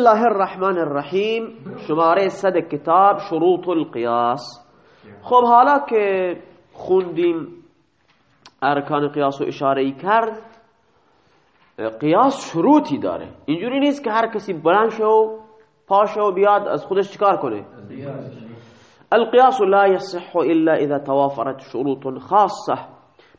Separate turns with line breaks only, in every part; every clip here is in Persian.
الله الرحمن الرحیم شماره صد کتاب شروط القیاس خب حالا که خوندیم ارکان قیاس و اشاره کرد قیاس شروطی داره اینجوری نیست که هر کسی بلند شو پاشو و بیاد از خودش چکار کنه القياس لا يصح إلا إذا توافرت شروط خاصة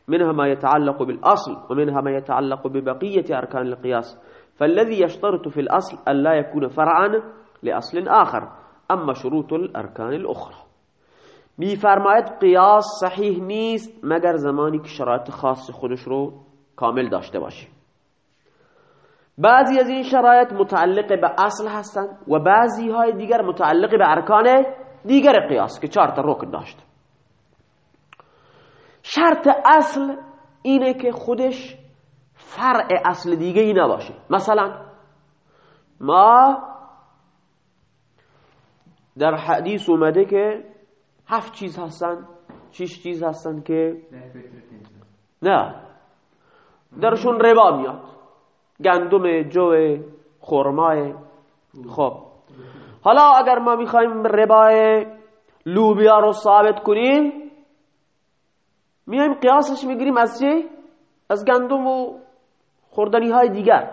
منها ما يتعلق بالأصل ومنها ما يتعلق ببقية أركان القياس فالذي يشترط في الأصل أن لا يكون فرعا لأصل آخر أما شروط الأركان الأخرى. میفرماید قیاس صحیح نیست مگر زمانی که شرایط خاص خودش رو کامل داشته باشه بعضی از این شرایط متعلق به اصل هستند و بعضی های دیگر متعلق به ارکان دیگر قیاس که چهار تا رکن داشت. شرط اصل اینه که خودش فرع اصل دیگه ای نباشه. مثلا ما در حدیث اومده که هفت چیز هستن شش چیز هستن که نه. درشون ربا میاد. گندم جو خرمای خب. حالا اگر ما می‌خوایم ربای لوبیا رو ثابت کنیم میایم قیاسش می‌گیریم از چه؟ از گندم و خوردنی های دیگر.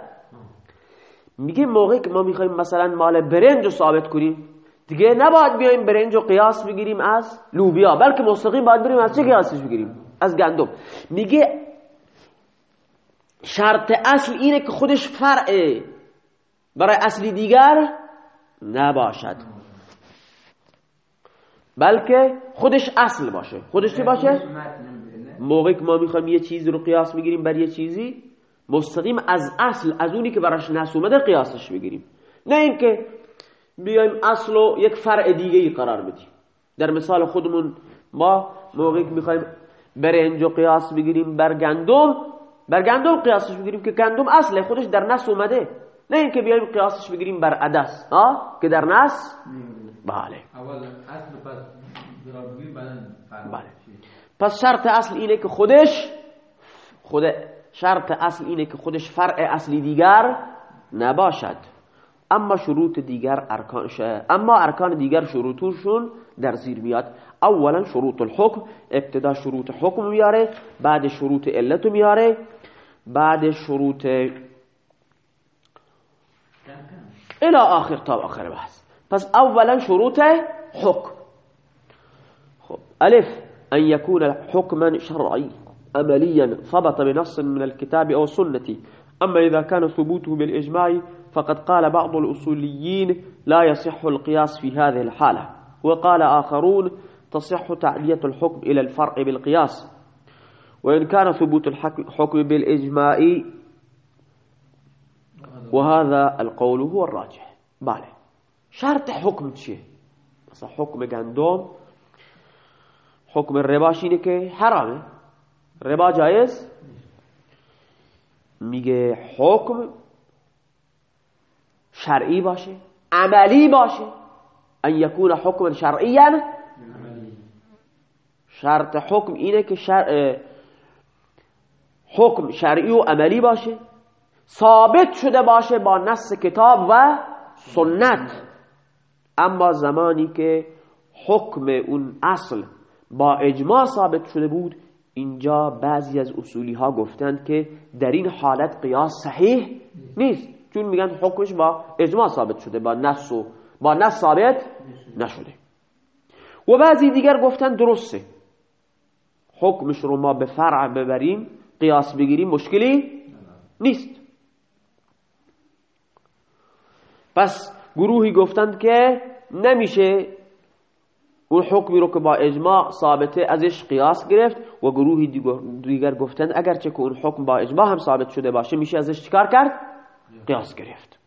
میگه موقعی که ما می‌خوایم مثلا مال برنج رو ثابت کنیم دیگه نباید بیایم برنج و قیاس بگیریم از لوبیا بلکه مستقیم باید بریم از چه قیاسش بگیریم؟ از گندم. میگه شرط اصل اینه که خودش فرعه برای اصلی دیگر نباشد. بلکه خودش اصل باشه. خودش چی باشه؟ موقعی که ما می‌خوایم یه چیزی رو قیاس بگیریم بر یه چیزی مستقیم از اصل از اونی که براش نس اومده قیاسش بگیریم نه اینکه بیایم اصل رو یک فرع دیگه ای قرار بدیم. در مثال خودمون ما موقعی که می‌خوایم برنج و قیاس بگیریم بر گندم بر گندم قیاسش بگیریم که گندم اصله خودش در نس اومده. نه اینکه بیایم قیاسش بگیریم بر عدس. ها؟ که در نس بله. بله. پس شرط اصل اینه که خودش خود شرط اصل اینه که خودش فرع اصلی دیگر نباشد. اما شروط دیگر ارکانش اما ارکان دیگر شروطشون در زیر میاد. اولا شروط الحکم ابتدا شروط حکم میاره بعد شروط علت میاره بعد شروط الى آخر تا آخر بحث. پس اولا شروط حکم. خب الف ان يكون حكما شرعي عمليا ثبت بنص من الكتاب أو السنة أما إذا كان ثبوته بالإجماع فقد قال بعض الأصوليين لا يصح القياس في هذه الحالة. وقال آخرون تصح تعدية الحكم إلى الفرع بالقياس. وإن كان ثبوت الحكم بالإجماع وهذا القول هو الراجح. بله شرط حكم مثلا حكم گندم حكم الربا شینه که ربا جایز؟ میگه حکم شرعی باشه عملی باشه. ان یکون حکم شرعیا. شرط حکم اینه که شرع حکم شرعی و عملی باشه. ثابت شده باشه با نص کتاب و سنت. اما زمانی که حکم اون اصل با اجماع ثابت شده بود اینجا بعضی از اصولی ها گفتند که در این حالت قیاس صحیح نیست. چون میگن حکمش با اجماع ثابت شده با نص و با نص ثابت نشده. و بعضی دیگر گفتن درسته. حکمش رو ما به فرع ببریم قیاس بگیریم مشکلی نیست. پس گروهی گفتند که نمیشه اون حکمی رو که با اجماع ثابته ازش قیاس گرفت و گروهی دیگر گفتند اگرچه که اون حکم با اجماع هم ثابت شده باشه میشه ازش چیکار کرد؟ قیاس گرفت.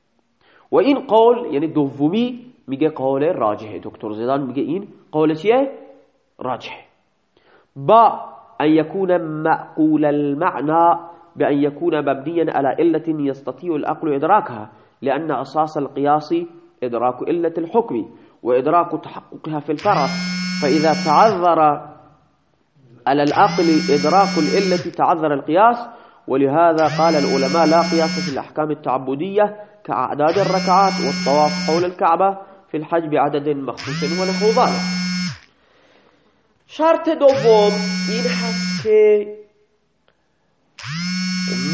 و این قول یعنی دومی میگه قول راجحه. دکتر زیدان میگه این قول چیه؟ راجحه. با ان يكون معقول المعنى بأن يكون مبنيا على علة يستطيع العقل إدراكها لأن أساس القياس إدراك علة الحكم وإدراك تحققها في الفرع فإذا تعذر على العقل إدراك العلة تعذر القياس ولهذا قال العلماء لا قياس في الأحكام التعبدية كأعداد الركعات والطواف حول الكعبة في الحج بعدد مخصوص ونحو ذلك شرط دوم این هست که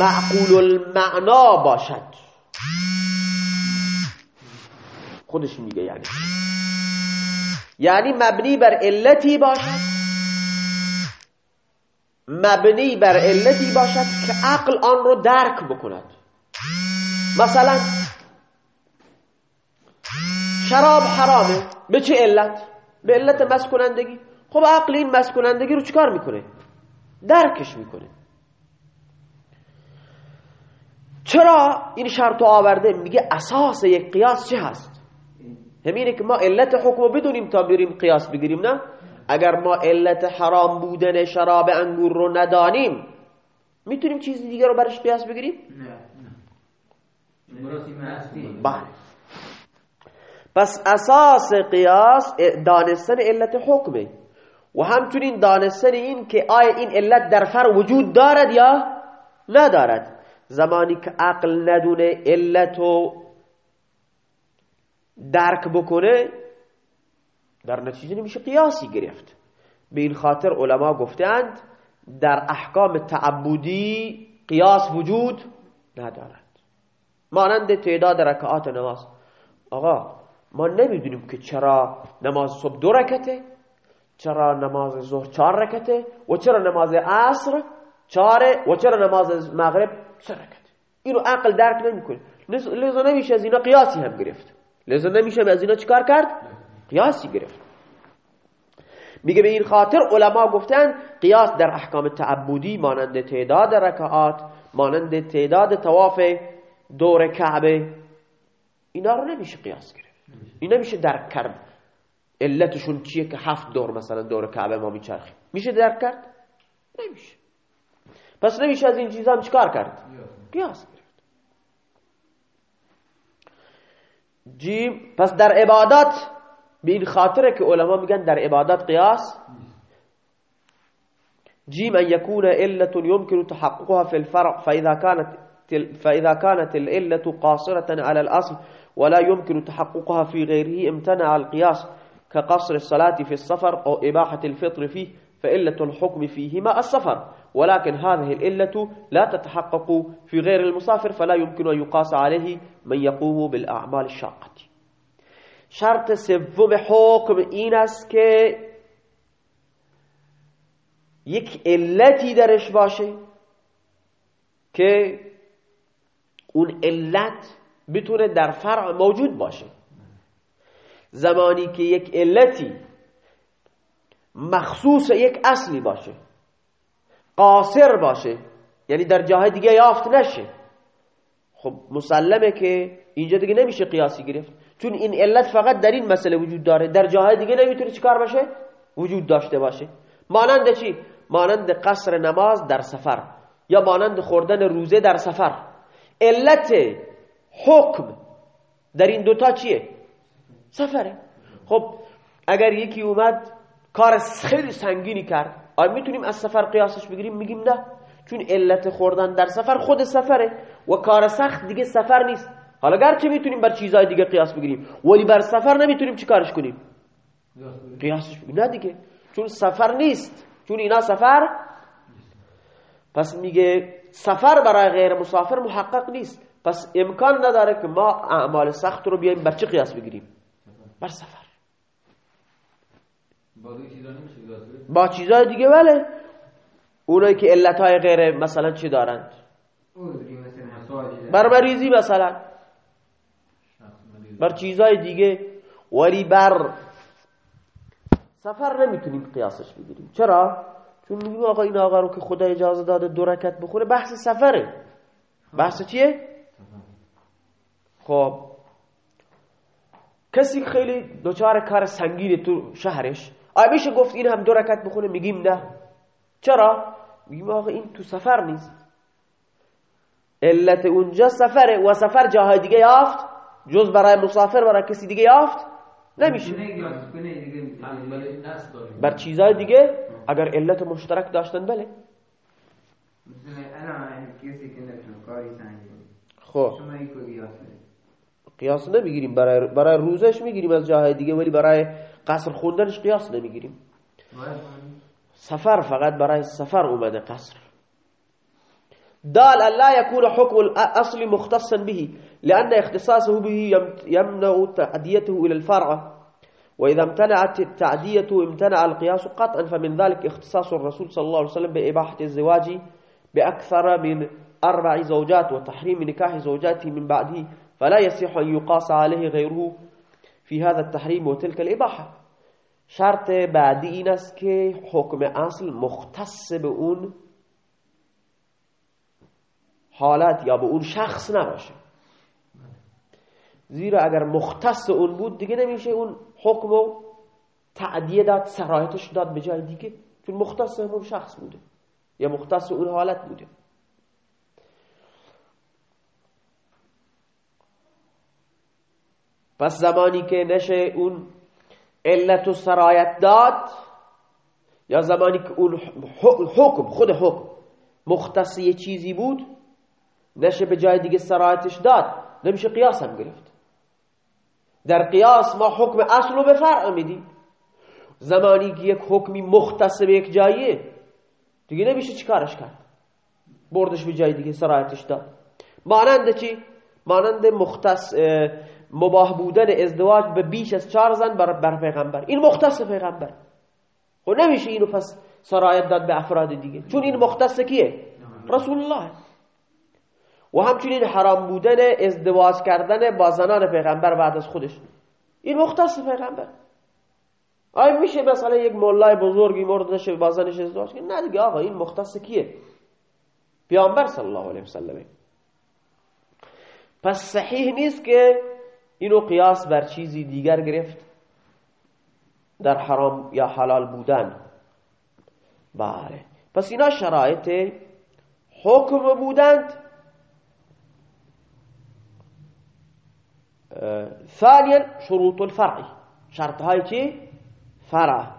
معقول المعنا باشد. خودش میگه یعنی. یعنی مبنی بر علتی باشد. مبنی بر علتی باشد که عقل آن رو درک بکند. مثلا شراب حرامه به چه علت؟ به علت مسکنندگی. خب عقل این مسکنندگی رو چکار می‌کنه؟ درکش می‌کنه. چرا این شرط آورده؟ میگه اساس یک قیاس چه هست؟ همینه که ما علت حکم بدونیم تا بریم قیاس بگیریم نه؟ اگر ما علت حرام بودن شراب انگور رو ندانیم می‌تونیم چیزی دیگه رو برش قیاس بگیریم؟ نه بله. پس اساس قیاس دانستن علت حکمه. و همچنین دانستن این که آیا این علت در فر وجود دارد یا ندارد. زمانی که عقل ندونه علت و درک بکنه در نتیجه نمیشه قیاسی گرفت. به این خاطر علما گفتند در احکام تعبدی قیاس وجود ندارد. مانند تعداد رکعات نماز. آقا ما نمی‌دونیم که چرا نماز صبح دو رکته چرا نماز ظهر چهار رکته و چرا نماز عصر چاره و چرا نماز مغرب سه اینو عقل درک نمی‌کنه. لذا نمیشه از اینا قیاسی هم گرفت. لذا نمیشه از اینا چیکار کرد؟ قیاسی گرفت. میگه به این خاطر علما گفتن قیاس در احکام تعبدی مانند تعداد رکعات مانند تعداد تواف دور کعبه اینا رو نمیشه قیاس گرفت. این نمیشه درک کرد. علتشون چیه که هفت دور مثلا دور کعبه ما میچرخیم؟ میشه درک کرد؟ نمیشه. پس نمیشه از این چیزا هم چیکار کرد؟ قیاس. جیم پس در عبادات به این خاطره که علما میگن در عبادات قیاس. جیم ان يكون علة يمكن تحققها في الفرع فإذا كانت فإذا كانت العلة قاصرة على الأصل ولا يمكن تحققها في غيره امتنع القياس كقصر الصلاة في السفر أو إباحة الفطر فيه فإلة الحكم فيهما السفر. ولكن هذه الإلة لا تتحقق في غير المسافر فلا يمكن أن يقاس عليه من يقوم بالأعمال الشاقة. شرط سوم حکم این است که یک درش باشه که اون علت بتونه در فرع موجود باشه. زمانی که یک علتی مخصوص یک اصلی باشه. قاصر باشه. یعنی در جاهای دیگه یافت نشه. خب مسلمه که اینجا دیگه نمیشه قیاسی گرفت. چون این علت فقط در این مسئله وجود داره. در جاهای دیگه نمی‌تونه چیکار باشه؟ وجود داشته باشه. مانند چی؟ مانند قصر نماز در سفر. یا مانند خوردن روزه در سفر. علت حکم در این دوتا چیه؟ سفره. خب اگر یکی اومد کار خیلی سنگینی کرد. آیا می‌تونیم از سفر قیاسش بگیریم؟ میگیم نه. چون علت خوردن در سفر خود سفره و کار سخت دیگه سفر نیست. حالا گرچه می‌تونیم بر چیزهای دیگه قیاس بگیریم ولی بر سفر نمی‌تونیم چی کارش کنیم؟ قیاسش بگیریم. نه دیگه. چون سفر نیست. چون اینا سفر پس میگه سفر برای غیر مسافر محقق نیست. پس امکان نداره که ما اعمال سخت رو بیایم بر چه قیاس بگیریم؟ بر سفر. با چیزهای دیگه ولی اونایی که علتهای غیر مثلا چی دارند؟ بر مریضی مثلا. بر چیزهای دیگه. ولی بر سفر نمی‌تونیم قیاسش بگیریم. چرا؟ چون میگیم آقا این آقا رو که خدا اجازه داده دو رکت بخوره بحث سفره. بحث چیه؟ خب. کسی خیلی دوچار کار سنگینه تو شهرش آیا میشه گفت این هم دو رکت بخونه میگیم نه. چرا؟ میگیم آقا این تو سفر نیست. علت اونجا سفره و سفر جاهای دیگه یافت جز برای مسافر برای کسی دیگه یافت نمیشه. بر چیزهای دیگه اگر علت مشترک داشتن بله. خب. قیاس نمی‌گیریم برای برای روزش می‌گیریم از جاهای دیگه ولی برای قصر خوندنش قیاس نمیگیریم. سفر فقط برای سفر اومده قصر. دال لا يكون حكم الأصل مختصا به لأن اختصاصه به يمنع تعديته إلى الفرع. وإذا امتنعت التعدية امتنع القياس قطعا فمن ذلك اختصاص الرسول صلى الله عليه وسلم بإباحة الزواج بأكثر من أربع زوجات وتحريم نكاح زوجاته من بعده فلا يصح أن يقاس عليه غيره في هذا التحريم وتلك الإباحة. شرط بعدی این است که حکم اصل مختص به اون حالت یا به اون شخص نباشه. زیرا اگر مختص اون بود دیگه نمیشه اون حکم و تعدیه داد سرایتش داد به جای دیگه. چون مختص همون شخص بوده یا مختص اون حالت بوده. پس زمانی که نشه اون علت و سرایت داد یا زمانی که اون حکم خود حکم مختص یه چیزی بود نشه به جای دیگه سرایتش داد نمیشه قیاس هم گرفت. در قیاس ما حکم اصل رو به فرع میدیم. زمانی که یک حکمی مختص به یک جاییه دیگه نمیشه چیکارش کرد؟ بردش به جای دیگه سرایتش داد. مانند چی؟ مانند مختص مباه بودن ازدواج به بیش از چهار زن بر, بر پیغمبر. این مختص پیغمبر. خب نمیشه اینو پس سرایت داد به افراد دیگه. چون این مختص کیه؟ رسول الله. و همچنین حرام بودن ازدواج کردن با زنان پیغمبر بعد از خودش. این مختص پیغمبر. آیا میشه مثلا یک مولای بزرگی مورد نشه با زنش ازدواج کنه نه دیگه آقا این مختص کیه؟ پیامبر صلی الله علیه وسلم پس صحیح نیست که اینو قیاس بر چیزی دیگر گرفت در حرام یا حلال بودن. بله. پس اینا شرایط حکم بودند. ثانيا شروط الفرع. شرط هاي چی؟ فرع.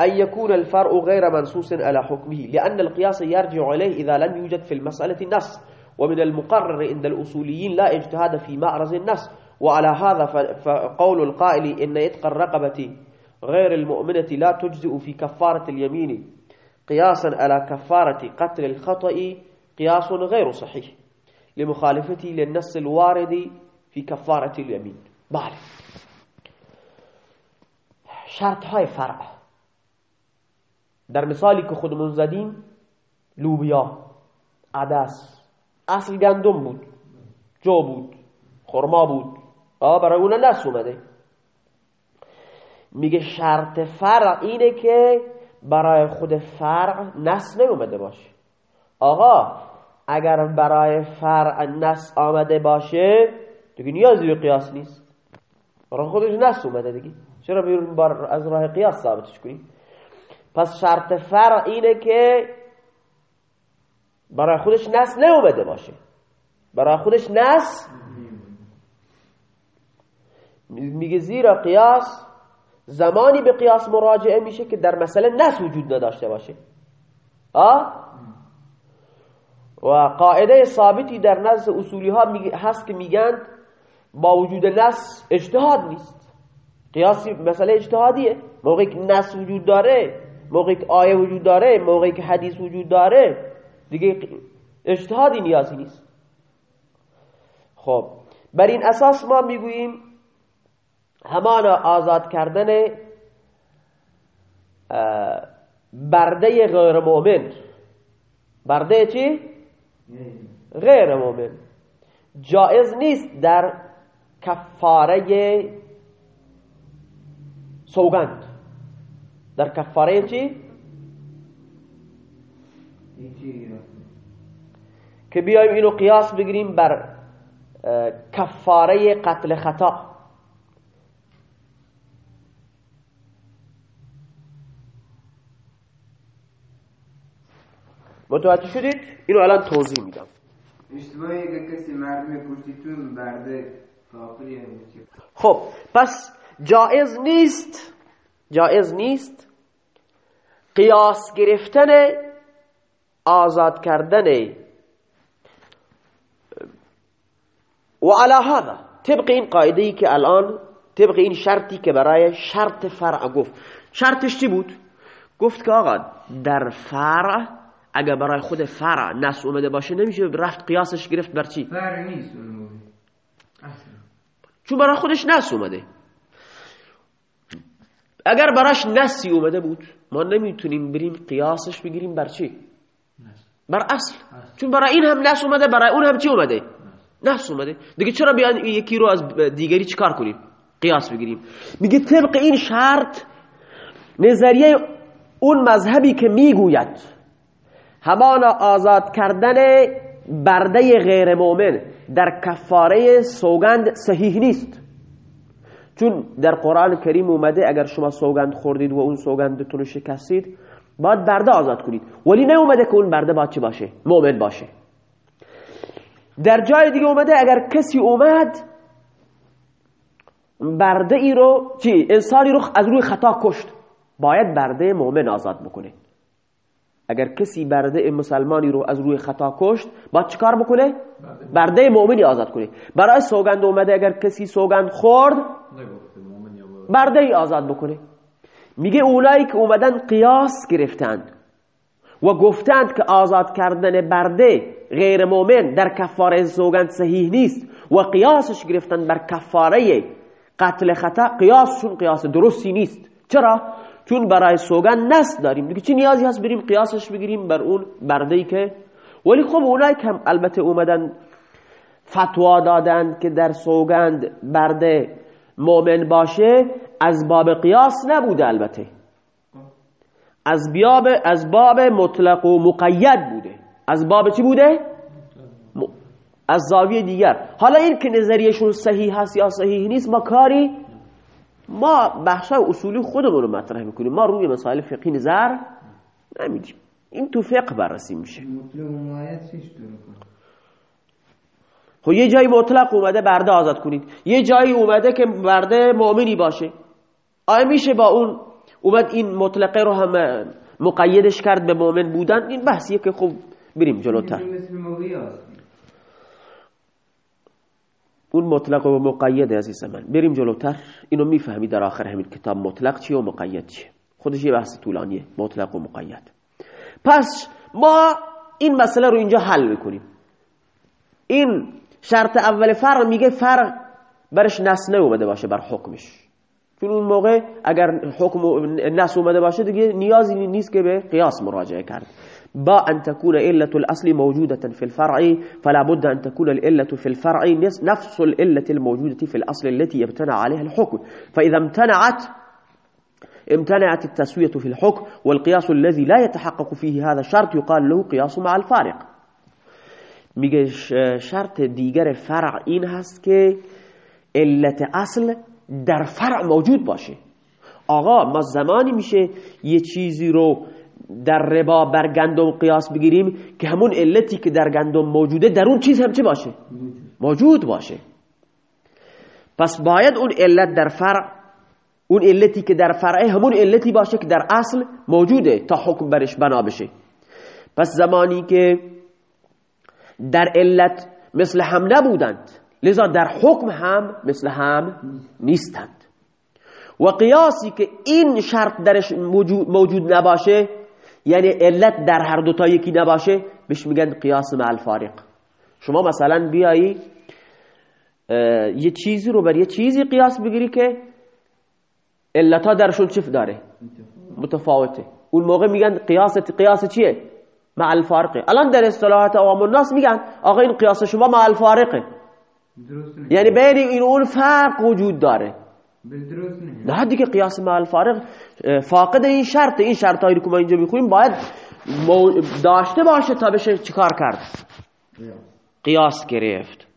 أن يكون الفرع غير منصوص على حكمه لأن القياس يرجع إليه إذا لم يوجد في المسألة النص. ومن المقرر عند الأصوليين لا اجتهاد في معرض النص. وعلى هذا فقول القائل إن إتق الرقبة غير المؤمنة لا تجزئ في كفارة اليمين قياسا على كفارة قتل الخطأ قياس غير صحيح لمخالفته للنص الوارد في كفارة اليمين. بله شرط های فرع. در مثالی که خودمون زدیم لوبیا. عدس. اصل گندم بود. جو بود. خرما بود. آه برای اون نس اومده. میگه شرط فرع اینه که برای خود فرع نس نیومده باشه. آقا اگر برای فرع نس آمده باشه دیگه نیازی به قیاس نیست. برای خودش نس اومده دیگه. چرا بار از راه قیاس ثابتش کنی پس شرط فرع اینه که برای خودش نس نیومده باشه. برای خودش نس میگه زیرا قیاس زمانی به قیاس مراجعه میشه که در مسئله نس وجود نداشته باشه. آه؟ و قاعده ثابتی در نزد اصولی ها هست که میگن با وجود نس اجتهاد نیست. قیاسی مسئله اجتهادیه. موقعی که نس وجود داره موقعی که آیه وجود داره موقعی که حدیث وجود داره دیگه اجتهادی نیازی نیست. خب بر این اساس ما می‌گوییم همان آزاد کردن برده غیر مؤمن برده چی؟ غیر مؤمن جائز نیست در کفاره سوگند در کفاره چی؟ که بیایم اینو قیاس بگیریم بر کفاره قتل خطا متوجه شدید؟ اینو الان توضیح میدم.
اشتباهی که کسی مردم کشتیتون برده
خب پس جائز نیست جائز نیست قیاس گرفتن آزاد کردن. و علا هذا طبق این قاعده ای که الان طبق این شرطی که برای شرط فرع گفت. شرطش چی بود؟ گفت که آقا در فرع اگر برای خود فرع نص اومده باشه نمیشه رفت قیاسش گرفت بر چی؟
فرع نیست
چون برای خودش نص اومده. اگر براش نصی اومده بود ما نمی‌تونیم بریم قیاسش بگیریم بر چی؟ بر اصل. چون برای این هم نص اومده برای اون هم چی اومده؟ نص اومده. دیگه چرا بیان یکی رو از دیگری چیکار کنیم؟ قیاس بگیریم. میگه طبق این شرط نظریه اون مذهبی که می‌گوید همان آزاد کردن برده غیر مؤمن در کفاره سوگند صحیح نیست. چون در قرآن کریم اومده اگر شما سوگند خوردید و اون سوگندتون رو شکستید باید برده آزاد کنید. ولی نه اومده که اون برده باید چه باشه؟ مؤمن باشه. در جای دیگه اومده اگر کسی اومد برده ای رو چی؟ انسانی رو از روی خطا کشت. باید برده مؤمن آزاد بکنه. اگر کسی برده مسلمانی رو از روی خطا کشت باید چیکار بکنه؟ برده مؤمنی آزاد کنه. برای سوگند اومده اگر کسی سوگند خورد برده ای آزاد بکنه. میگه اولایی که اومدن قیاس گرفتند و گفتند که آزاد کردن برده غیر مؤمن در کفاره سوگند صحیح نیست و قیاسش گرفتن بر کفاره قتل خطا قیاسشون قیاس درستی نیست. چرا؟ چون برای سوگند نست داریم. دیگه چی نیازی هست بریم قیاسش بگیریم بر اون برده که ولی خب اونایی که هم البته اومدن فتوا دادند که در سوگند برده مؤمن باشه از باب قیاس نبوده البته. از باب از باب مطلق و مقید بوده. از باب چی بوده؟ از زاویه دیگر. حالا این که نظریشون صحیح هست یا صحیح نیست ما کاری ما بحثای اصولی خودمون رو مطرح می‌کنیم. ما روی مسائل فقهی نظر نمیدیم این تو فقه بررسی میشه. خب یه جایی مطلق اومده برده آزاد کنید. یه جایی اومده که برده مؤمنی باشه. آیا میشه با اون اومد این مطلقه رو هم مقیدش کرد به مؤمن بودن؟ این بحثیه که خب بریم جلوتر. اون مطلق و مقید عزیز من. بریم جلوتر. اینو می‌فهمی در آخر همین کتاب مطلق چیه و مقید چیه خودش یه بحث طولانیه. مطلق و مقید. پس ما این مسئله رو اینجا حل می‌کنیم. این شرط اول فرق میگه فرق برش نس اومده باشه بر حکمش. چون اون موقع اگر حکم نس اومده باشه دیگه نیازی نیست که به قیاس مراجعه کرد. با ان تكون علة الأصل موجودة في الفرع فلا بد أن تكون العلة في الفرع نفس العلة الموجودة في الأصل التي يبتنى عليها الحكم فإذا امتنعت امتنعت التسوية في الحكم والقياس الذي لا يتحقق فيه هذا الشرط يقال له قياس مع الفارق. میگه شرط دیگر فرع این هست که علت اصل در فرع موجود باشه. آقا ما زمانی میشه یه چیزی رو در ربا بر گندم قیاس بگیریم که همون علتی که در گندم موجوده در اون چیز هم چه باشه؟ موجود باشه. پس باید اون علت در فرع اون علتی که در فرعه همون علتی باشه که در اصل موجوده تا حکم برش بنا بشه. پس زمانی که در علت مثل هم نبودند لذا در حکم هم مثل هم نیستند. و قیاسی که این شرط درش موجود نباشه یعنی علت در هر دوتا یکی نباشه بهش میگن قیاس مع الفارق. شما مثلا بیایی یه چیزی رو بر یه چیزی قیاس بگیری که علتا درشون چف داره؟ متفاوته. اون موقع میگن قیاس قیاس چیه؟ مع الفارقه الان در اصطلاحات عوام الناس میگن آقا این قیاس شما مع الفارقه.
درست
یعنی بین این اون فرق وجود داره.
نیست
نه دیگه قیاس مع الفارق فاقد این شرط. این شرط هایی که ما اینجا می‌خونیم باید داشته باشه تا بشه چیکار کرد؟ قیاس گرفت.